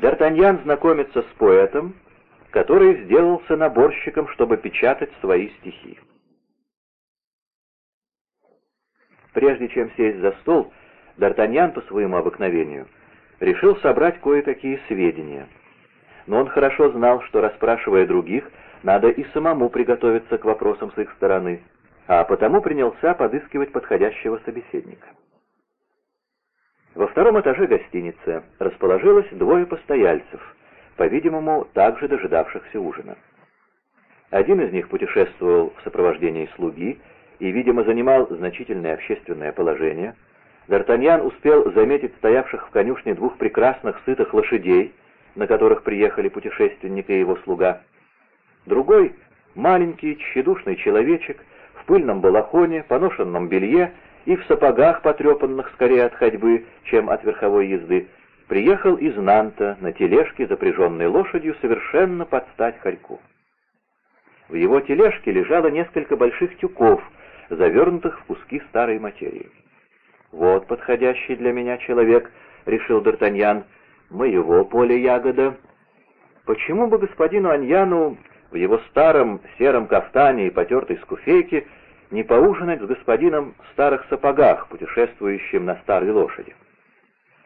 Д'Артаньян знакомится с поэтом, который сделался наборщиком, чтобы печатать свои стихи. Прежде чем сесть за стол, Д'Артаньян по своему обыкновению решил собрать кое-какие сведения. Но он хорошо знал, что, расспрашивая других, надо и самому приготовиться к вопросам с их стороны, а потому принялся подыскивать подходящего собеседника. Во втором этаже гостиницы расположилось двое постояльцев, по-видимому, также дожидавшихся ужина. Один из них путешествовал в сопровождении слуги и, видимо, занимал значительное общественное положение. Д'Артаньян успел заметить стоявших в конюшне двух прекрасных сытых лошадей, на которых приехали путешественник и его слуга. Другой — маленький, тщедушный человечек в пыльном балахоне, поношенном белье и в сапогах, потрепанных скорее от ходьбы, чем от верховой езды, приехал из Нанта на тележке, запряженной лошадью, совершенно под стать хорьку. В его тележке лежало несколько больших тюков, завернутых в куски старой материи. «Вот подходящий для меня человек», — решил Д'Артаньян, — «моего поля ягода». Почему бы господину Аньяну в его старом сером кафтане и потертой скуфейке не поужинать с господином в старых сапогах, путешествующим на старой лошади.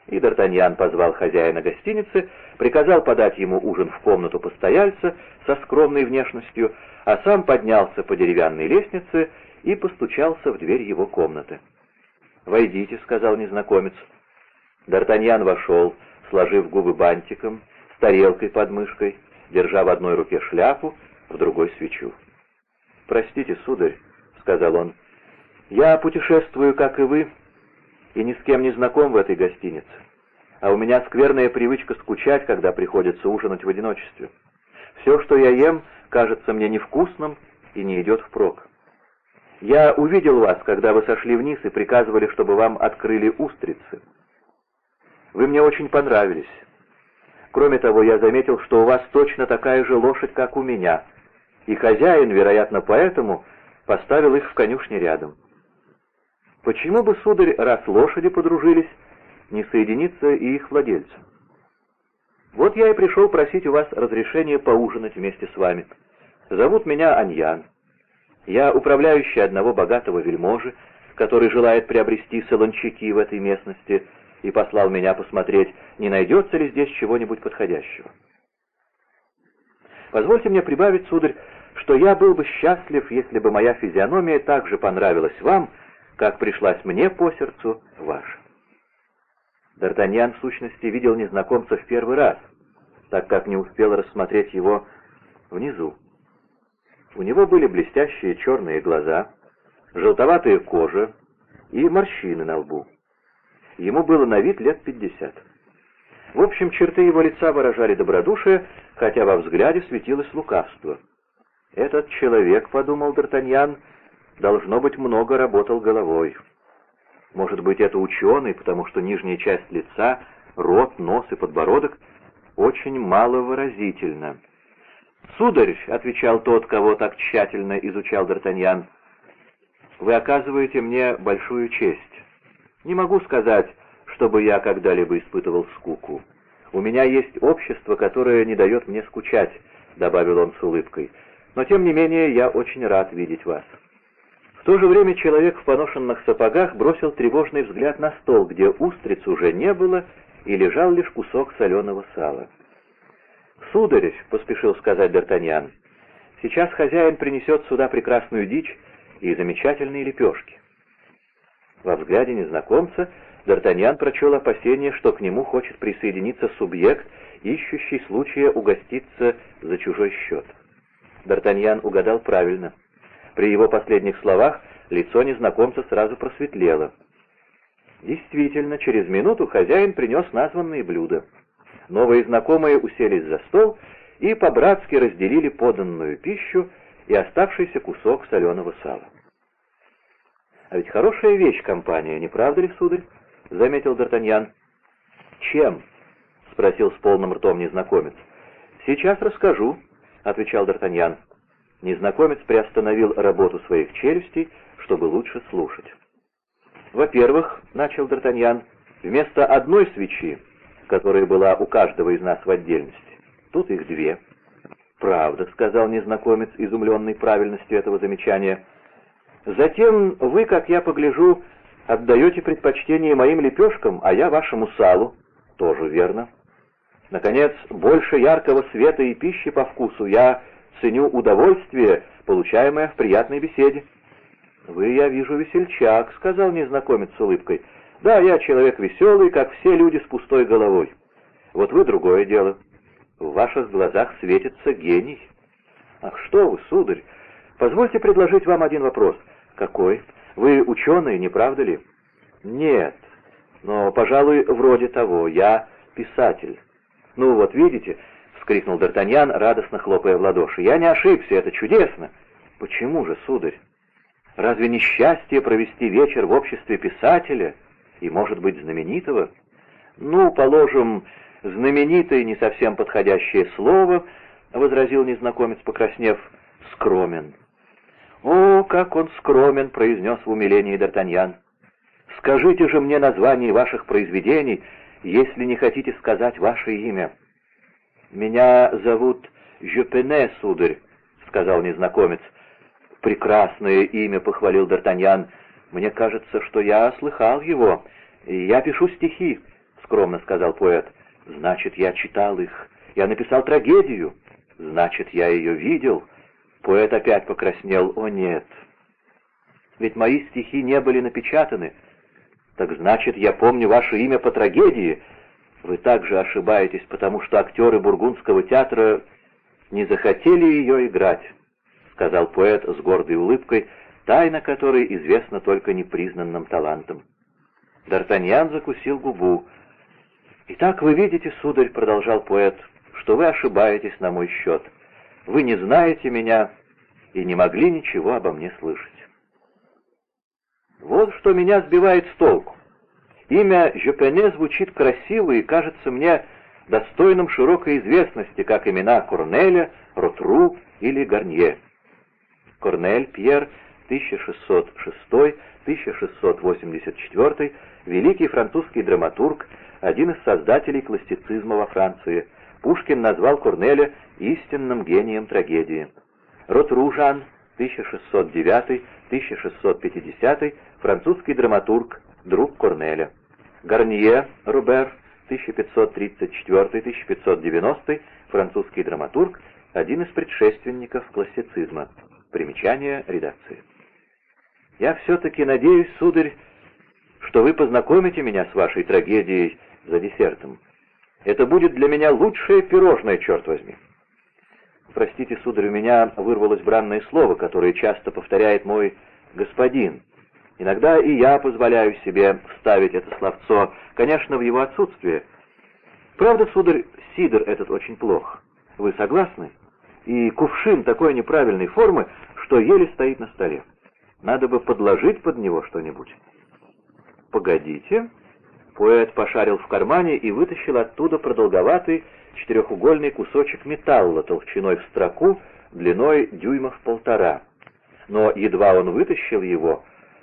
И Д'Артаньян позвал хозяина гостиницы, приказал подать ему ужин в комнату постояльца со скромной внешностью, а сам поднялся по деревянной лестнице и постучался в дверь его комнаты. «Войдите», — сказал незнакомец. Д'Артаньян вошел, сложив губы бантиком, с тарелкой под мышкой, держа в одной руке шляпу, в другой свечу. «Простите, сударь», — сказал он. «Я путешествую, как и вы, и ни с кем не знаком в этой гостинице. А у меня скверная привычка скучать, когда приходится ужинать в одиночестве. Все, что я ем, кажется мне невкусным и не идет впрок. Я увидел вас, когда вы сошли вниз и приказывали, чтобы вам открыли устрицы. Вы мне очень понравились. Кроме того, я заметил, что у вас точно такая же лошадь, как у меня, и хозяин, вероятно, поэтому поставил их в конюшне рядом. Почему бы, сударь, раз лошади подружились, не соединиться и их владельцам? Вот я и пришел просить у вас разрешения поужинать вместе с вами. Зовут меня Аньян. Я управляющий одного богатого вельможи, который желает приобрести солончаки в этой местности, и послал меня посмотреть, не найдется ли здесь чего-нибудь подходящего. Позвольте мне прибавить, сударь, что я был бы счастлив, если бы моя физиономия так же понравилась вам, как пришлась мне по сердцу ваша. Д'Артаньян в сущности видел незнакомца в первый раз, так как не успел рассмотреть его внизу. У него были блестящие черные глаза, желтоватая кожа и морщины на лбу. Ему было на вид лет пятьдесят. В общем, черты его лица выражали добродушие, хотя во взгляде светилось лукавство. «Этот человек, — подумал Д'Артаньян, — должно быть, много работал головой. Может быть, это ученый, потому что нижняя часть лица, рот, нос и подбородок очень маловыразительно. «Сударь, — отвечал тот, кого так тщательно изучал Д'Артаньян, — вы оказываете мне большую честь. Не могу сказать, чтобы я когда-либо испытывал скуку. У меня есть общество, которое не дает мне скучать», — добавил он с улыбкой. «Но тем не менее я очень рад видеть вас». В то же время человек в поношенных сапогах бросил тревожный взгляд на стол, где устриц уже не было и лежал лишь кусок соленого сала. «Сударь», — поспешил сказать Д'Артаньян, — «сейчас хозяин принесет сюда прекрасную дичь и замечательные лепешки». Во взгляде незнакомца Д'Артаньян прочел опасение, что к нему хочет присоединиться субъект, ищущий случая угоститься за чужой счет. Д'Артаньян угадал правильно. При его последних словах лицо незнакомца сразу просветлело. Действительно, через минуту хозяин принес названные блюда. Новые знакомые уселись за стол и по-братски разделили поданную пищу и оставшийся кусок соленого сала. «А ведь хорошая вещь компания, не правда ли, сударь?» — заметил Д'Артаньян. «Чем?» — спросил с полным ртом незнакомец. «Сейчас расскажу», — отвечал Д'Артаньян. Незнакомец приостановил работу своих челюстей, чтобы лучше слушать. «Во-первых», — начал Д'Артаньян, — «вместо одной свечи которая была у каждого из нас в отдельности. Тут их две. «Правда», — сказал незнакомец, изумленный правильностью этого замечания. «Затем вы, как я погляжу, отдаете предпочтение моим лепешкам, а я вашему салу». «Тоже верно». Наконец, больше яркого света и пищи по вкусу я ценю удовольствие, получаемое в приятной беседе. «Вы, я вижу, весельчак», — сказал незнакомец с улыбкой. «Да, я человек веселый, как все люди с пустой головой. Вот вы другое дело. В ваших глазах светится гений. Ах, что вы, сударь, позвольте предложить вам один вопрос. Какой? Вы ученый, не правда ли? Нет, но, пожалуй, вроде того. Я писатель. Ну вот, видите, — вскрикнул Д'Артаньян, радостно хлопая в ладоши. «Я не ошибся, это чудесно!» «Почему же, сударь? Разве не счастье провести вечер в обществе писателя и, может быть, знаменитого?» «Ну, положим, знаменитое не совсем подходящее слово», — возразил незнакомец, покраснев, — «скромен». «О, как он скромен!» — произнес в умилении Д'Артаньян. «Скажите же мне название ваших произведений, если не хотите сказать ваше имя». «Меня зовут Жюпене, сударь», — сказал незнакомец. «Прекрасное имя», — похвалил Д'Артаньян. «Мне кажется, что я слыхал его. Я пишу стихи», — скромно сказал поэт. «Значит, я читал их. Я написал трагедию. Значит, я ее видел». Поэт опять покраснел. «О, нет! Ведь мои стихи не были напечатаны. Так значит, я помню ваше имя по трагедии. Вы также ошибаетесь, потому что актеры Бургундского театра не захотели ее играть», — сказал поэт с гордой улыбкой, тайна которой известна только непризнанным талантам. Д'Артаньян закусил губу. «Итак, вы видите, сударь, — продолжал поэт, — что вы ошибаетесь на мой счет. Вы не знаете меня и не могли ничего обо мне слышать. Вот что меня сбивает с толку. Имя Жюпене звучит красиво и кажется мне достойным широкой известности, как имена Корнеля, Ротру или Гарнье. Корнель Пьер, 1606-1684, великий французский драматург, один из создателей классицизма во Франции. Пушкин назвал Корнеля истинным гением трагедии. Ротру Жан, 1609-1650, французский драматург, друг Корнеля. Гарнье Рубер, 1534-1590, французский драматург, один из предшественников классицизма. Примечание редакции. Я все-таки надеюсь, сударь, что вы познакомите меня с вашей трагедией за десертом. Это будет для меня лучшее пирожное, черт возьми. Простите, сударь, у меня вырвалось бранное слово, которое часто повторяет мой господин. Иногда и я позволяю себе вставить это словцо, конечно, в его отсутствие. Правда, сударь, сидр этот очень плох. Вы согласны? И кувшин такой неправильной формы, что еле стоит на столе. Надо бы подложить под него что-нибудь. Погодите. Поэт пошарил в кармане и вытащил оттуда продолговатый четырехугольный кусочек металла толщиной в строку, длиной дюймов полтора. Но едва он вытащил его,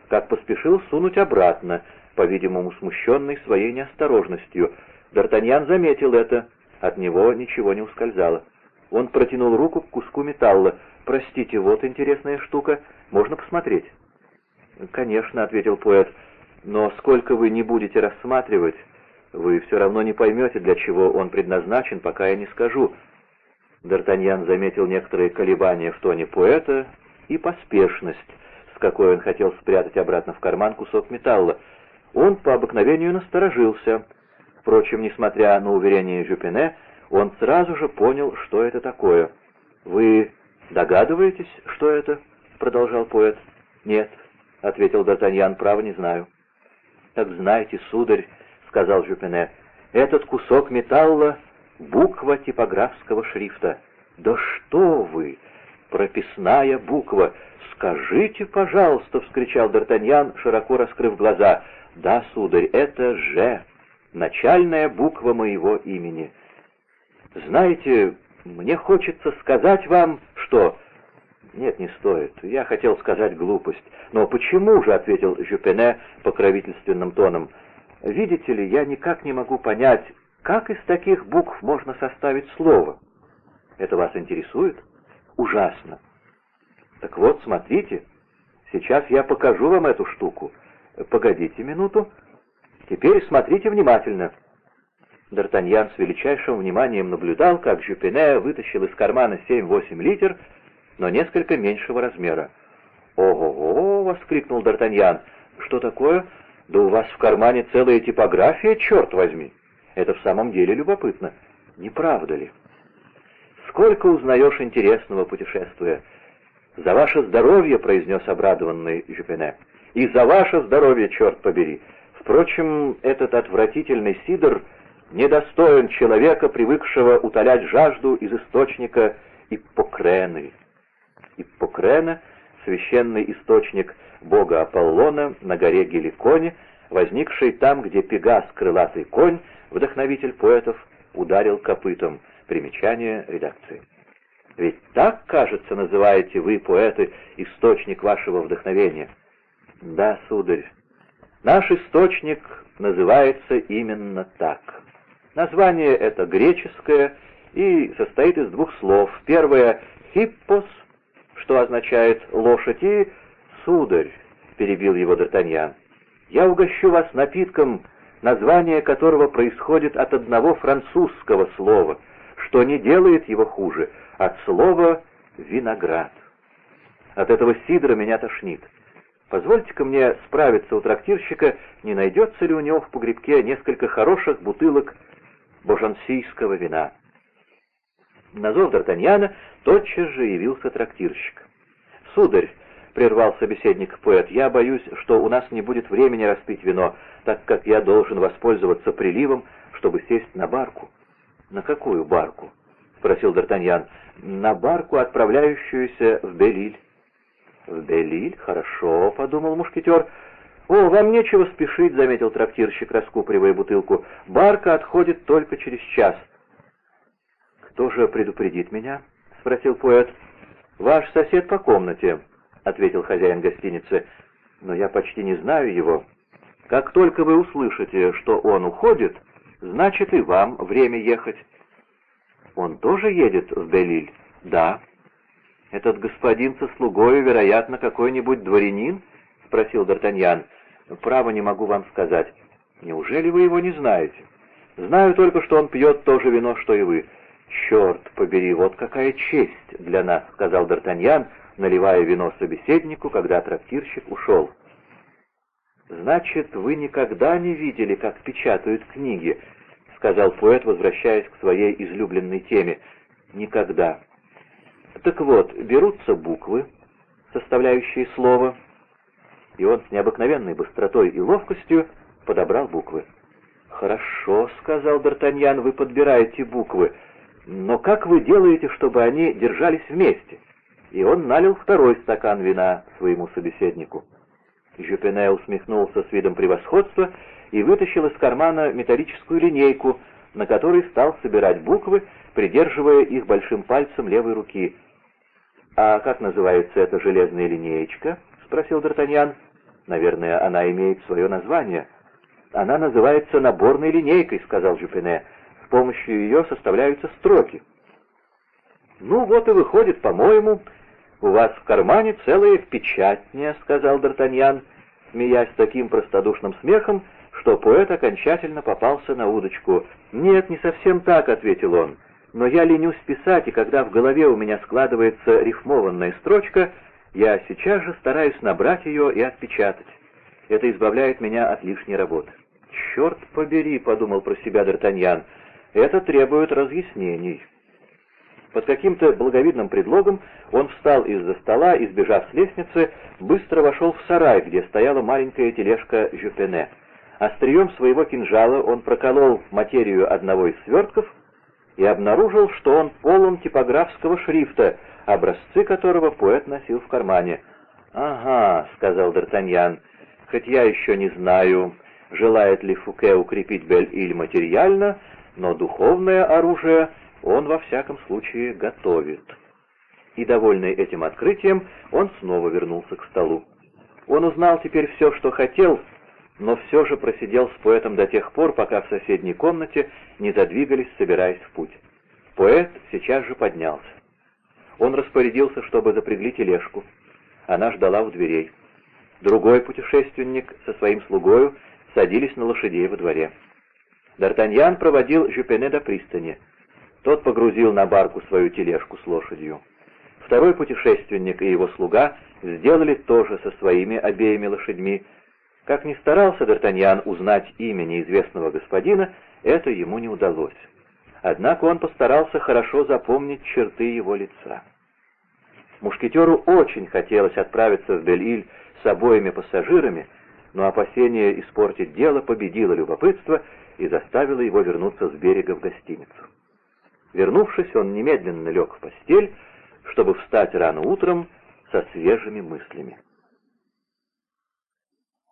как поспешил сунуть обратно, по-видимому, смущенный своей неосторожностью. Д'Артаньян заметил это, от него ничего не ускользало. Он протянул руку к куску металла. «Простите, вот интересная штука, можно посмотреть?» «Конечно», — ответил поэт, — «но сколько вы не будете рассматривать, вы все равно не поймете, для чего он предназначен, пока я не скажу». Д'Артаньян заметил некоторые колебания в тоне поэта и поспешность, какой он хотел спрятать обратно в карман кусок металла. Он по обыкновению насторожился. Впрочем, несмотря на уверение Жюпине, он сразу же понял, что это такое. «Вы догадываетесь, что это?» — продолжал поэт. «Нет», — ответил Д'Артаньян, — «право не знаю». «Так знаете, сударь», — сказал Жюпине, — «этот кусок металла — буква типографского шрифта». «Да что вы! Прописная буква! «Скажите, пожалуйста!» — вскричал Д'Артаньян, широко раскрыв глаза. «Да, сударь, это «Ж», начальная буква моего имени. Знаете, мне хочется сказать вам, что...» «Нет, не стоит. Я хотел сказать глупость. Но почему же?» — ответил Жюпене покровительственным тоном. «Видите ли, я никак не могу понять, Как из таких букв можно составить слово? Это вас интересует? Ужасно. Так вот, смотрите, сейчас я покажу вам эту штуку. Погодите минуту. Теперь смотрите внимательно. Д'Артаньян с величайшим вниманием наблюдал, как Жюпене вытащил из кармана 7-8 литер, но несколько меньшего размера. «Ого-го!» — воскликнул Д'Артаньян. «Что такое? Да у вас в кармане целая типография, черт возьми! Это в самом деле любопытно, не правда ли?» «Сколько узнаешь интересного, путешествуя!» «За ваше здоровье!» — произнес обрадованный Жюпене. «И за ваше здоровье, черт побери! Впрочем, этот отвратительный сидр недостоин человека, привыкшего утолять жажду из источника Иппокрены. Иппокрена — священный источник бога Аполлона на горе Геликоне, возникший там, где Пегас, крылатый конь, вдохновитель поэтов, ударил копытом. Примечание редакции. Ведь так, кажется, называете вы, поэты, источник вашего вдохновения. Да, сударь, наш источник называется именно так. Название это греческое и состоит из двух слов. Первое «хиппос», что означает «лошадь», и «сударь», — перебил его Д'Артаньян. «Я угощу вас напитком, название которого происходит от одного французского слова, что не делает его хуже, от слова «виноград». От этого сидра меня тошнит. Позвольте-ка мне справиться у трактирщика, не найдется ли у него в погребке несколько хороших бутылок божансийского вина. На зов Д'Артаньяна тотчас же явился трактирщик. «Сударь», — прервал собеседник поэт, — «я боюсь, что у нас не будет времени распить вино, так как я должен воспользоваться приливом, чтобы сесть на барку». «На какую барку?» — спросил Д'Артаньян. «На барку, отправляющуюся в Белиль». «В Белиль? Хорошо», — подумал мушкетер. «О, вам нечего спешить», — заметил трактирщик, раскупоривая бутылку. «Барка отходит только через час». «Кто же предупредит меня?» — спросил поэт. «Ваш сосед по комнате», — ответил хозяин гостиницы. «Но я почти не знаю его. Как только вы услышите, что он уходит, значит и вам время ехать». «Он тоже едет в Белиль?» «Да». «Этот господин со слугою, вероятно, какой-нибудь дворянин?» — спросил Д'Артаньян. Право не могу вам сказать. Неужели вы его не знаете? Знаю только, что он пьет то же вино, что и вы. Черт побери, вот какая честь для нас, сказал Д'Артаньян, наливая вино собеседнику, когда трактирщик ушел. «Значит, вы никогда не видели, как печатают книги?» — сказал поэт, возвращаясь к своей излюбленной теме. «Никогда». «Так вот, берутся буквы, составляющие слово, и он с необыкновенной быстротой и ловкостью подобрал буквы. «Хорошо», — сказал Д'Артаньян, — «вы подбираете буквы, но как вы делаете, чтобы они держались вместе?» И он налил второй стакан вина своему собеседнику. Жюпене усмехнулся с видом превосходства и вытащил из кармана металлическую линейку, на которой стал собирать буквы, придерживая их большим пальцем левой руки. «А как называется эта железная линеечка?» — спросил Д'Артаньян. Наверное, она имеет свое название. Она называется наборной линейкой, сказал Жюпене. С помощью ее составляются строки. Ну вот и выходит, по-моему, у вас в кармане целая печатня, сказал Д'Артаньян, смеясь таким простодушным смехом, что поэт окончательно попался на удочку. «Нет, не совсем так», — ответил он. «Но я ленюсь писать, и когда в голове у меня складывается рифмованная строчка, я сейчас же стараюсь набрать ее и отпечатать. Это избавляет меня от лишней работы. «Черт побери», — подумал про себя Д'Артаньян, — «это требует разъяснений». Под каким-то благовидным предлогом он встал из-за стола и, сбежав с лестницы, быстро вошел в сарай, где стояла маленькая тележка Жюпене. Острием своего кинжала он проколол материю одного из свертков и обнаружил, что он полон типографского шрифта, образцы которого поэт носил в кармане. «Ага», — сказал Д'Артаньян, — «хоть я еще не знаю, желает ли Фуке укрепить Бель-Иль материально, но духовное оружие он во всяком случае готовит». И, довольный этим открытием, он снова вернулся к столу. Он узнал теперь все, что хотел, но все же просидел с поэтом до тех пор, пока в соседней комнате не задвигались, собираясь в путь. Поэт сейчас же поднялся. Он распорядился, чтобы запрягли тележку. Она ждала у дверей. Другой путешественник со своим слугою садились на лошадей во дворе. Д'Артаньян проводил Жюпене до пристани. Тот погрузил на барку свою тележку с лошадью. Второй путешественник и его слуга сделали то же со своими обеими лошадьми. Как ни старался Д'Артаньян узнать имя неизвестного господина, это ему не удалось. Однако он постарался хорошо запомнить черты его лица. Мушкетеру очень хотелось отправиться в Бель-Иль с обоими пассажирами, но опасение испортить дело победило любопытство и заставило его вернуться с берега в гостиницу. Вернувшись, он немедленно лег в постель, чтобы встать рано утром со свежими мыслями.